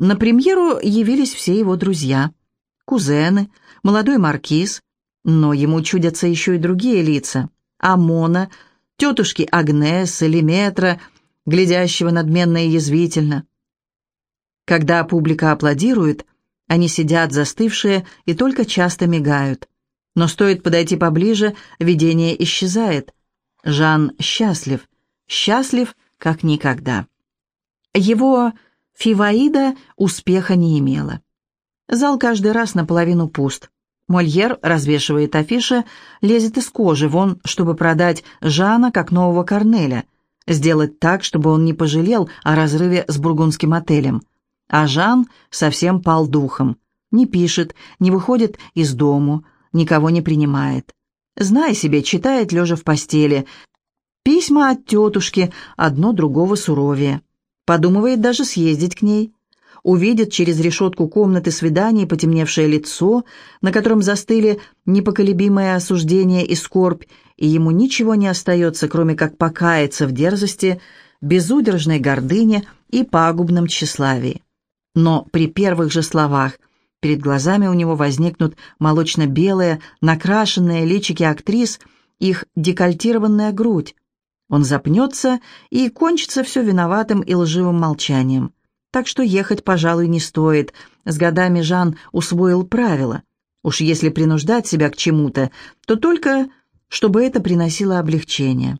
На премьеру явились все его друзья, кузены, молодой маркиз, но ему чудятся еще и другие лица. Амона, тетушки Агнес или Метра, глядящего надменно и язвительно. Когда публика аплодирует, они сидят застывшие и только часто мигают. Но стоит подойти поближе, видение исчезает. Жан счастлив, счастлив, как никогда. Его Фиваида успеха не имела. Зал каждый раз наполовину пуст. Мольер развешивает афиши, лезет из кожи вон, чтобы продать Жана как нового Корнеля, сделать так, чтобы он не пожалел о разрыве с бургундским отелем. А Жан совсем пал духом. Не пишет, не выходит из дому, никого не принимает. Знай себе, читает лежа в постели. Письма от тетушки, одно другого суровее. Подумывает даже съездить к ней. Увидит через решетку комнаты свиданий потемневшее лицо, на котором застыли непоколебимое осуждение и скорбь, и ему ничего не остается, кроме как покаяться в дерзости, безудержной гордыне и пагубном тщеславии. Но при первых же словах перед глазами у него возникнут молочно-белые, накрашенные личики актрис, их декольтированная грудь, он запнется, и кончится все виноватым и лживым молчанием. Так что ехать, пожалуй, не стоит. С годами Жан усвоил правила. Уж если принуждать себя к чему-то, то только, чтобы это приносило облегчение.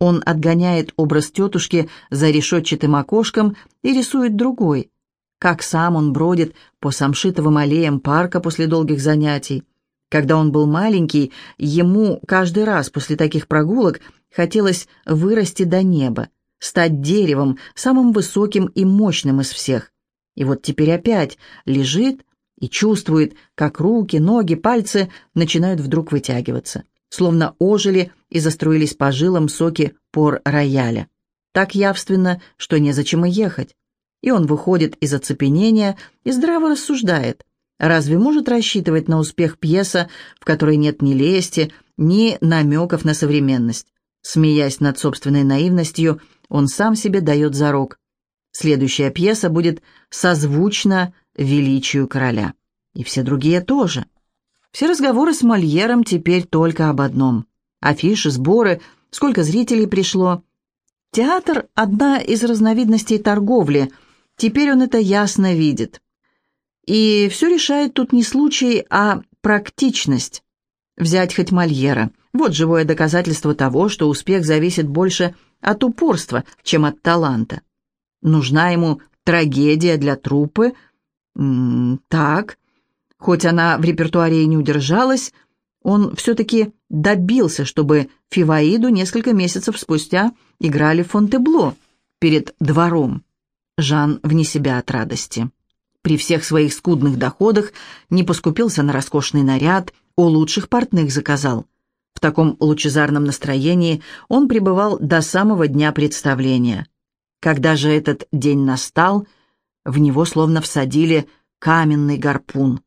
Он отгоняет образ тетушки за решетчатым окошком и рисует другой. Как сам он бродит по самшитовым аллеям парка после долгих занятий. Когда он был маленький, ему каждый раз после таких прогулок Хотелось вырасти до неба, стать деревом, самым высоким и мощным из всех. И вот теперь опять лежит и чувствует, как руки, ноги, пальцы начинают вдруг вытягиваться, словно ожили и заструились по жилам соки пор рояля. Так явственно, что незачем и ехать. И он выходит из оцепенения и здраво рассуждает. Разве может рассчитывать на успех пьеса, в которой нет ни лести, ни намеков на современность? Смеясь над собственной наивностью, он сам себе дает зарок. Следующая пьеса будет созвучна величию короля. И все другие тоже. Все разговоры с Мольером теперь только об одном. Афиши, сборы, сколько зрителей пришло. Театр – одна из разновидностей торговли. Теперь он это ясно видит. И все решает тут не случай, а практичность. Взять хоть Мольера – вот живое доказательство того, что успех зависит больше от упорства, чем от таланта. Нужна ему трагедия для труппы? М -м так. Хоть она в репертуаре и не удержалась, он все-таки добился, чтобы Фиваиду несколько месяцев спустя играли Фонтебло перед двором. Жан вне себя от радости. При всех своих скудных доходах не поскупился на роскошный наряд, у лучших портных заказал. В таком лучезарном настроении он пребывал до самого дня представления. Когда же этот день настал, в него словно всадили каменный гарпун.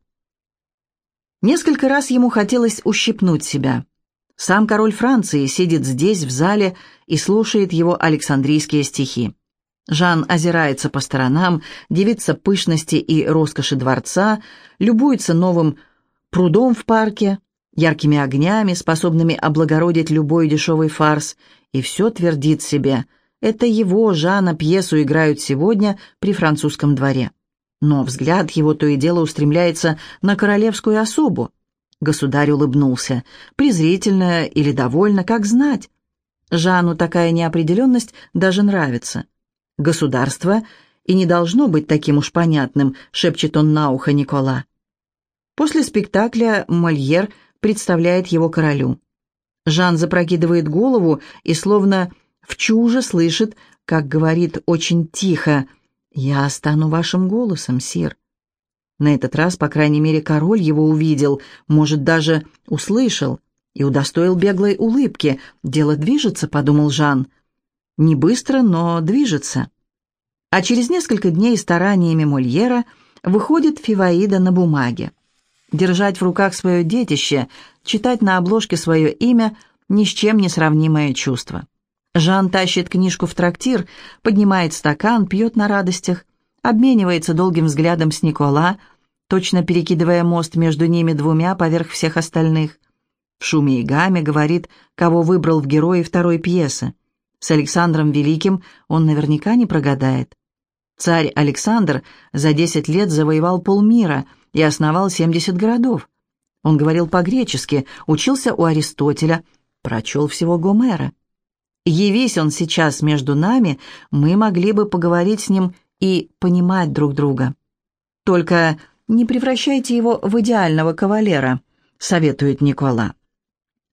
Несколько раз ему хотелось ущипнуть себя. Сам король Франции сидит здесь, в зале, и слушает его Александрийские стихи. Жан озирается по сторонам, дивится пышности и роскоши дворца, любуется новым прудом в парке, яркими огнями, способными облагородить любой дешевый фарс, и все твердит себе. Это его, Жана, пьесу играют сегодня при французском дворе. Но взгляд его то и дело устремляется на королевскую особу. Государь улыбнулся, презрительно или довольно, как знать. Жану такая неопределенность даже нравится. Государство и не должно быть таким уж понятным, шепчет он на ухо Никола. После спектакля Мольер – представляет его королю. Жан запрокидывает голову и словно в чуже слышит, как говорит очень тихо «Я стану вашим голосом, сир». На этот раз, по крайней мере, король его увидел, может, даже услышал и удостоил беглой улыбки. «Дело движется», — подумал Жан. «Не быстро, но движется». А через несколько дней стараниями Мольера выходит Фиваида на бумаге. Держать в руках свое детище, читать на обложке свое имя – ни с чем не сравнимое чувство. Жан тащит книжку в трактир, поднимает стакан, пьет на радостях, обменивается долгим взглядом с Никола, точно перекидывая мост между ними двумя поверх всех остальных. В шуме и гаме говорит, кого выбрал в герои второй пьесы. С Александром Великим он наверняка не прогадает. Царь Александр за десять лет завоевал полмира и основал семьдесят городов. Он говорил по-гречески, учился у Аристотеля, прочел всего Гомера. Явись он сейчас между нами, мы могли бы поговорить с ним и понимать друг друга. Только не превращайте его в идеального кавалера, советует Никола.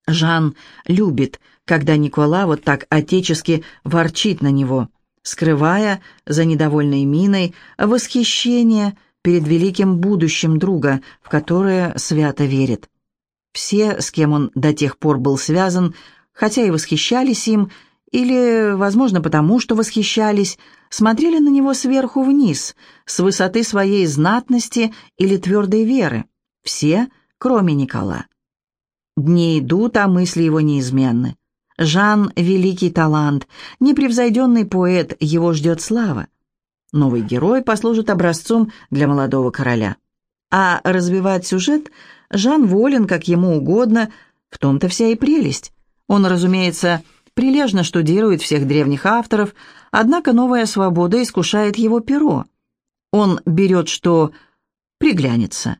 Жан любит, когда Никола вот так отечески ворчит на него, скрывая за недовольной миной восхищение перед великим будущим друга, в которое свято верит. Все, с кем он до тех пор был связан, хотя и восхищались им, или, возможно, потому что восхищались, смотрели на него сверху вниз, с высоты своей знатности или твердой веры. Все, кроме Никола. Дни идут, а мысли его неизменны. Жан — великий талант, непревзойденный поэт, его ждет слава. Новый герой послужит образцом для молодого короля. А развивать сюжет Жан волен, как ему угодно, в том-то вся и прелесть. Он, разумеется, прилежно штудирует всех древних авторов, однако новая свобода искушает его перо. Он берет, что приглянется,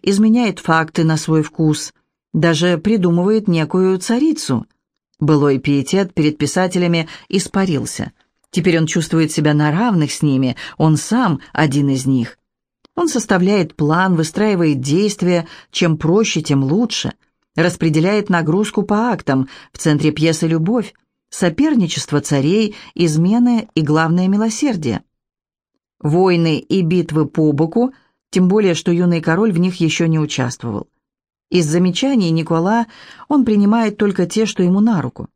изменяет факты на свой вкус, даже придумывает некую царицу. Былой пиетет перед писателями испарился. Теперь он чувствует себя на равных с ними, он сам один из них. Он составляет план, выстраивает действия, чем проще, тем лучше. Распределяет нагрузку по актам, в центре пьесы «Любовь», соперничество царей, измены и, главное, милосердие. Войны и битвы по боку, тем более, что юный король в них еще не участвовал. Из замечаний Никола он принимает только те, что ему на руку.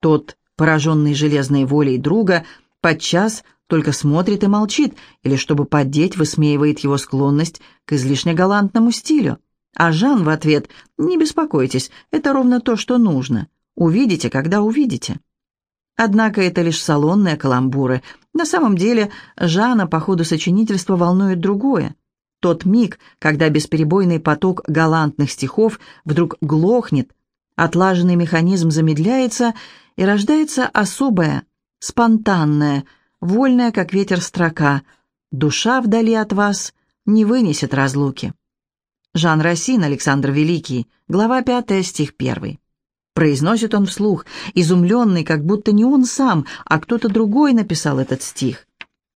Тот, пораженный железной волей друга, подчас только смотрит и молчит, или, чтобы поддеть, высмеивает его склонность к излишне галантному стилю. А Жан в ответ «Не беспокойтесь, это ровно то, что нужно. Увидите, когда увидите». Однако это лишь салонные каламбуры. На самом деле Жана по ходу сочинительства волнует другое. Тот миг, когда бесперебойный поток галантных стихов вдруг глохнет, отлаженный механизм замедляется, и рождается особая, спонтанная, вольная, как ветер строка «Душа вдали от вас не вынесет разлуки». Жан Рассин, Александр Великий, глава 5, стих 1. Произносит он вслух, изумленный, как будто не он сам, а кто-то другой написал этот стих.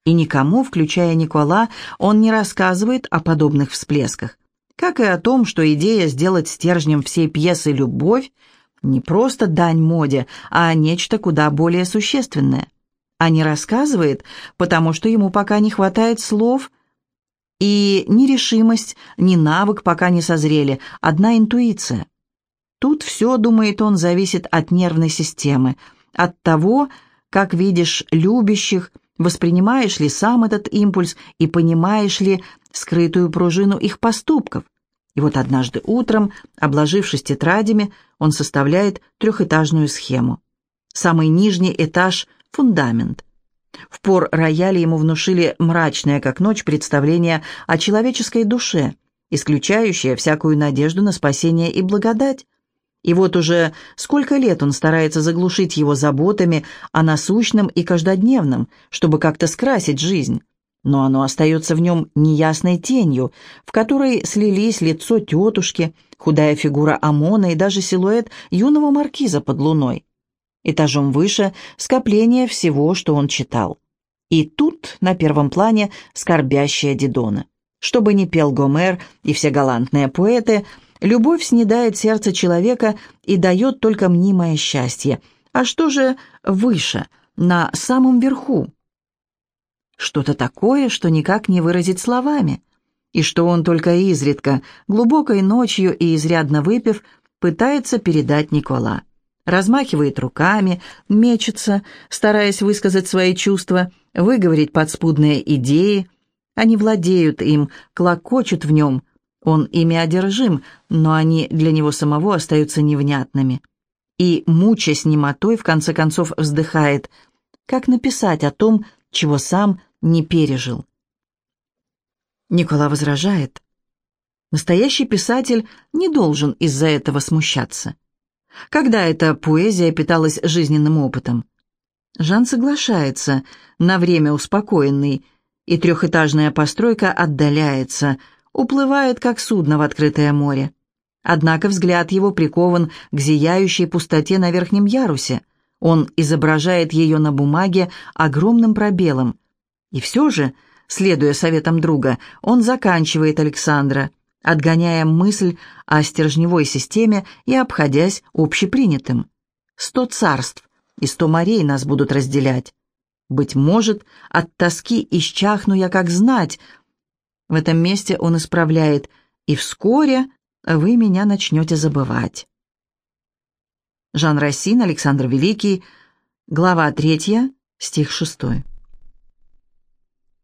И никому, включая Никола, он не рассказывает о подобных всплесках. Как и о том, что идея сделать стержнем всей пьесы «Любовь» не просто дань моде, а нечто куда более существенное. А не рассказывает, потому что ему пока не хватает слов, и ни решимость, ни навык пока не созрели, одна интуиция. Тут все, думает он, зависит от нервной системы, от того, как видишь любящих, Воспринимаешь ли сам этот импульс и понимаешь ли скрытую пружину их поступков? И вот однажды утром, обложившись тетрадями, он составляет трехэтажную схему. Самый нижний этаж – фундамент. В пор рояля ему внушили мрачное, как ночь, представление о человеческой душе, исключающее всякую надежду на спасение и благодать. И вот уже сколько лет он старается заглушить его заботами о насущном и каждодневном, чтобы как-то скрасить жизнь. Но оно остается в нем неясной тенью, в которой слились лицо тетушки, худая фигура Амона и даже силуэт юного маркиза под луной. Этажом выше скопление всего, что он читал. И тут на первом плане скорбящая Дидона. Чтобы не пел Гомер и все галантные поэты – Любовь снедает сердце человека и дает только мнимое счастье. А что же выше, на самом верху? Что-то такое, что никак не выразить словами. И что он только изредка, глубокой ночью и изрядно выпив, пытается передать Никола. Размахивает руками, мечется, стараясь высказать свои чувства, выговорить подспудные идеи. Они владеют им, клокочут в нем – он ими одержим, но они для него самого остаются невнятными. И, мучаясь немотой, в конце концов вздыхает. Как написать о том, чего сам не пережил? Никола возражает. Настоящий писатель не должен из-за этого смущаться. Когда эта поэзия питалась жизненным опытом? Жан соглашается, на время успокоенный, и трехэтажная постройка отдаляется, уплывает, как судно в открытое море. Однако взгляд его прикован к зияющей пустоте на верхнем ярусе. Он изображает ее на бумаге огромным пробелом. И все же, следуя советам друга, он заканчивает Александра, отгоняя мысль о стержневой системе и обходясь общепринятым. Сто царств и сто морей нас будут разделять. Быть может, от тоски исчахну я как знать. В этом месте он исправляет «И вскоре вы меня начнете забывать». Жан Рассин, Александр Великий, глава третья, стих шестой.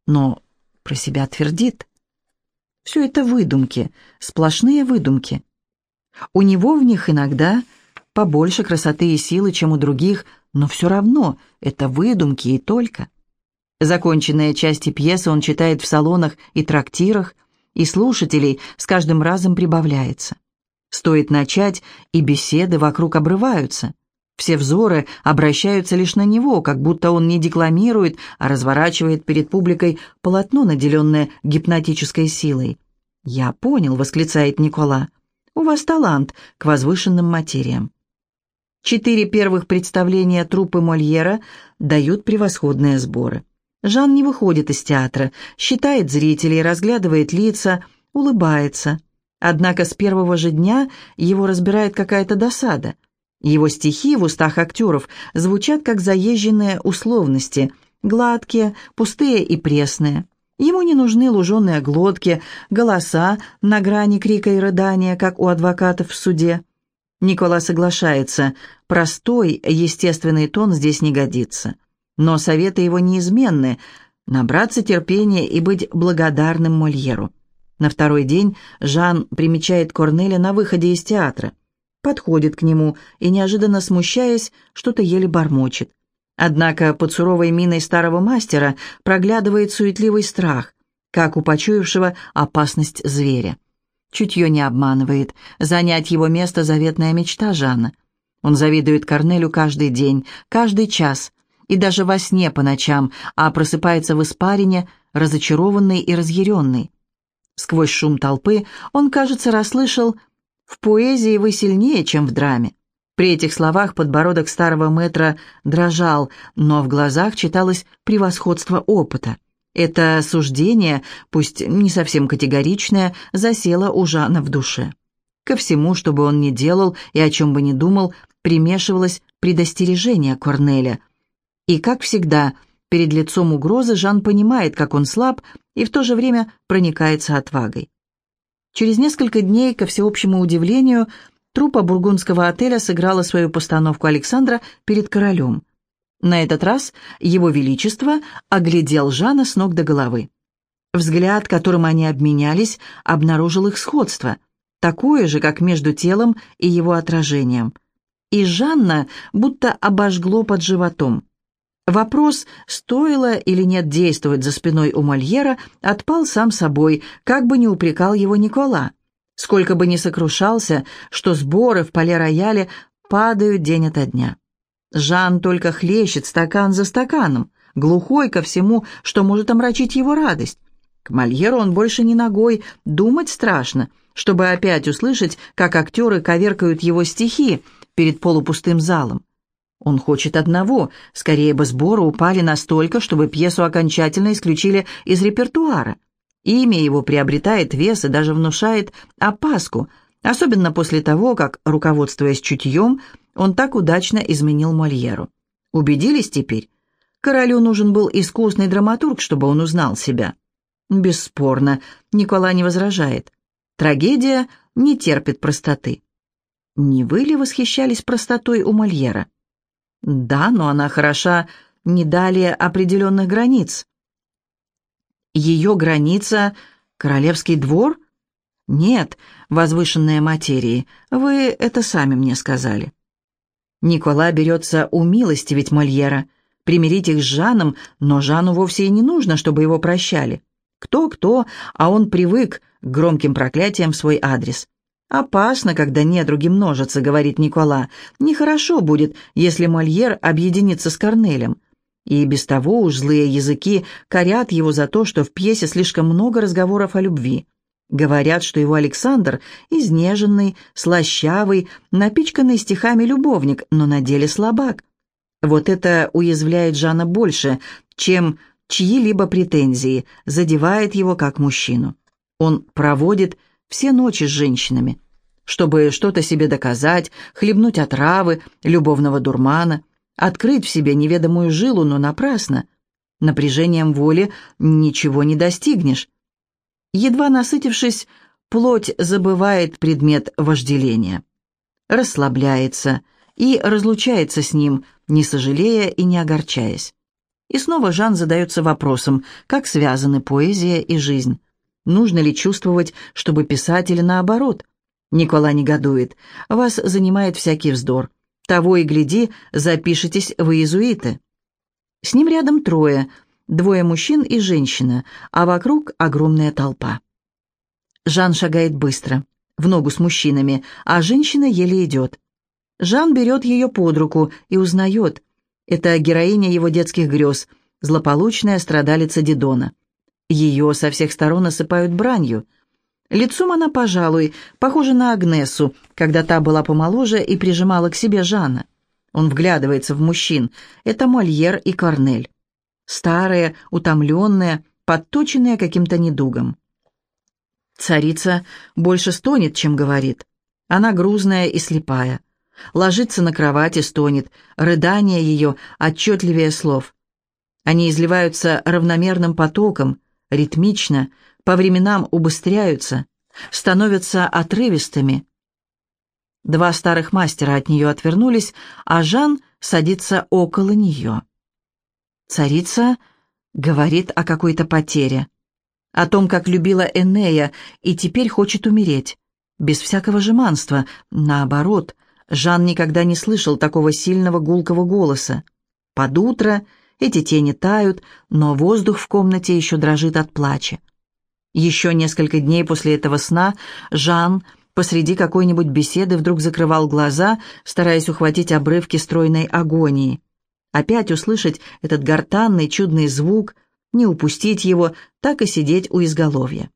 Но про себя твердит. Все это выдумки, сплошные выдумки. У него в них иногда побольше красоты и силы, чем у других, но все равно это выдумки и только. Законченные части пьесы он читает в салонах и трактирах, и слушателей с каждым разом прибавляется. Стоит начать, и беседы вокруг обрываются. Все взоры обращаются лишь на него, как будто он не декламирует, а разворачивает перед публикой полотно, наделенное гипнотической силой. «Я понял», — восклицает Никола. «У вас талант к возвышенным материям». Четыре первых представления труппы Мольера дают превосходные сборы. Жан не выходит из театра, считает зрителей, разглядывает лица, улыбается. Однако с первого же дня его разбирает какая-то досада. Его стихи в устах актеров звучат как заезженные условности, гладкие, пустые и пресные. Ему не нужны луженые глотки, голоса на грани крика и рыдания, как у адвокатов в суде. Никола соглашается, простой, естественный тон здесь не годится. Но советы его неизменны – набраться терпения и быть благодарным Мольеру. На второй день Жан примечает Корнеля на выходе из театра. Подходит к нему и, неожиданно смущаясь, что-то еле бормочет. Однако под суровой миной старого мастера проглядывает суетливый страх, как у почуявшего опасность зверя. Чутье не обманывает. Занять его место — заветная мечта Жана. Он завидует Корнелю каждый день, каждый час, и даже во сне по ночам, а просыпается в испарине, разочарованный и разъяренный. Сквозь шум толпы он, кажется, расслышал «В поэзии вы сильнее, чем в драме». При этих словах подбородок старого метра дрожал, но в глазах читалось превосходство опыта. Это суждение, пусть не совсем категоричное, засело у Жана в душе. Ко всему, что бы он ни делал и о чем бы ни думал, примешивалось предостережение Корнеля. И, как всегда, перед лицом угрозы Жан понимает, как он слаб, и в то же время проникается отвагой. Через несколько дней, ко всеобщему удивлению, труппа бургундского отеля сыграла свою постановку Александра перед королем. На этот раз его величество оглядел Жана с ног до головы. Взгляд, которым они обменялись, обнаружил их сходство, такое же, как между телом и его отражением. И Жанна будто обожгло под животом. Вопрос, стоило или нет действовать за спиной у Мольера, отпал сам собой, как бы не упрекал его Никола. Сколько бы ни сокрушался, что сборы в поле-рояле падают день ото дня. Жан только хлещет стакан за стаканом, глухой ко всему, что может омрачить его радость. К Мольеру он больше не ногой, думать страшно, чтобы опять услышать, как актеры коверкают его стихи перед полупустым залом. Он хочет одного, скорее бы сборы упали настолько, чтобы пьесу окончательно исключили из репертуара. Имя его приобретает вес и даже внушает опаску, особенно после того, как, руководствуясь чутьем, он так удачно изменил Мольеру. Убедились теперь? Королю нужен был искусный драматург, чтобы он узнал себя. Бесспорно, Никола не возражает. Трагедия не терпит простоты. Не вы ли восхищались простотой у Мольера? Да, но она хороша не далее определенных границ. Ее граница — королевский двор? Нет, возвышенные материи, вы это сами мне сказали. Никола берется умилостивить Мольера, примирить их с Жаном, но Жану вовсе и не нужно, чтобы его прощали. Кто-кто, а он привык к громким проклятиям в свой адрес. «Опасно, когда недруги множатся», — говорит Никола. «Нехорошо будет, если Мольер объединится с Корнелем». И без того уж злые языки корят его за то, что в пьесе слишком много разговоров о любви. Говорят, что его Александр – изнеженный, слащавый, напичканный стихами любовник, но на деле слабак. Вот это уязвляет Жана больше, чем чьи-либо претензии, задевает его как мужчину. Он проводит все ночи с женщинами, чтобы что-то себе доказать, хлебнуть отравы, любовного дурмана, открыть в себе неведомую жилу, но напрасно. Напряжением воли ничего не достигнешь. Едва насытившись, плоть забывает предмет вожделения, расслабляется и разлучается с ним, не сожалея и не огорчаясь. И снова Жан задается вопросом, как связаны поэзия и жизнь. Нужно ли чувствовать, чтобы писать или наоборот? Никола негодует. Вас занимает всякий вздор. Того и гляди, запишитесь в иезуиты. С ним рядом трое, двое мужчин и женщина, а вокруг огромная толпа. Жан шагает быстро, в ногу с мужчинами, а женщина еле идет. Жан берет ее под руку и узнает. Это героиня его детских грез, злополучная страдалица Дидона. Ее со всех сторон осыпают бранью. Лицом она, пожалуй, похожа на Агнесу, когда та была помоложе и прижимала к себе Жана. Он вглядывается в мужчин. Это Мольер и Корнель. Старые, утомленные, подточенные каким-то недугом. Царица больше стонет, чем говорит. Она грузная и слепая. Ложится на кровать и стонет. Рыдание ее отчетливее слов. Они изливаются равномерным потоком, ритмично, по временам убыстряются, становятся отрывистыми. Два старых мастера от нее отвернулись, а Жан садится около нее. Царица говорит о какой-то потере, о том, как любила Энея и теперь хочет умереть, без всякого жеманства, наоборот. Жан никогда не слышал такого сильного гулкого голоса. Под утро эти тени тают, но воздух в комнате еще дрожит от плача. Еще несколько дней после этого сна Жан посреди какой-нибудь беседы вдруг закрывал глаза, стараясь ухватить обрывки стройной агонии. Опять услышать этот гортанный чудный звук, не упустить его, так и сидеть у изголовья.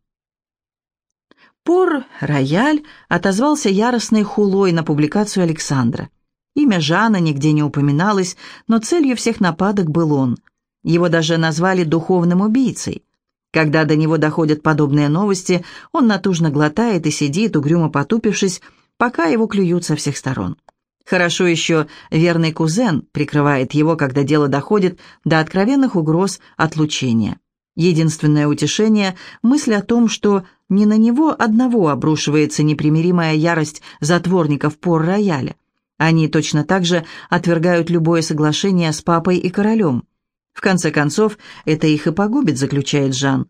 Пор-Рояль отозвался яростной хулой на публикацию Александра. Имя Жана нигде не упоминалось, но целью всех нападок был он. Его даже назвали духовным убийцей. Когда до него доходят подобные новости, он натужно глотает и сидит, угрюмо потупившись, пока его клюют со всех сторон. Хорошо еще верный кузен прикрывает его, когда дело доходит до откровенных угроз отлучения. Единственное утешение – мысль о том, что не на него одного обрушивается непримиримая ярость затворников пор-рояля, они точно так же отвергают любое соглашение с папой и королем. В конце концов, это их и погубит, заключает Жан.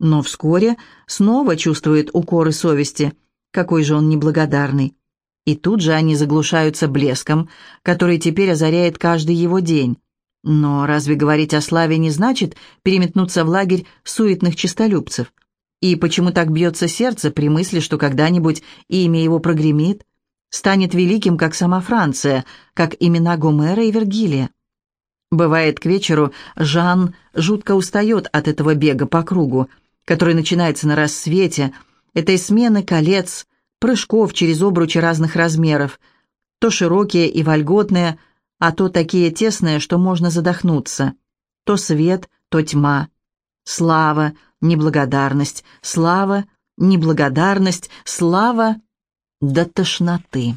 Но вскоре снова чувствует укоры совести. Какой же он неблагодарный. И тут же они заглушаются блеском, который теперь озаряет каждый его день. Но разве говорить о славе не значит переметнуться в лагерь суетных честолюбцев? И почему так бьется сердце при мысли, что когда-нибудь имя его прогремит? Станет великим, как сама Франция, как имена Гомера и Вергилия. Бывает, к вечеру Жан жутко устает от этого бега по кругу, который начинается на рассвете, этой смены колец, прыжков через обручи разных размеров, то широкие и вольготные, а то такие тесные, что можно задохнуться, то свет, то тьма. Слава, неблагодарность, слава, неблагодарность, слава до тошноты.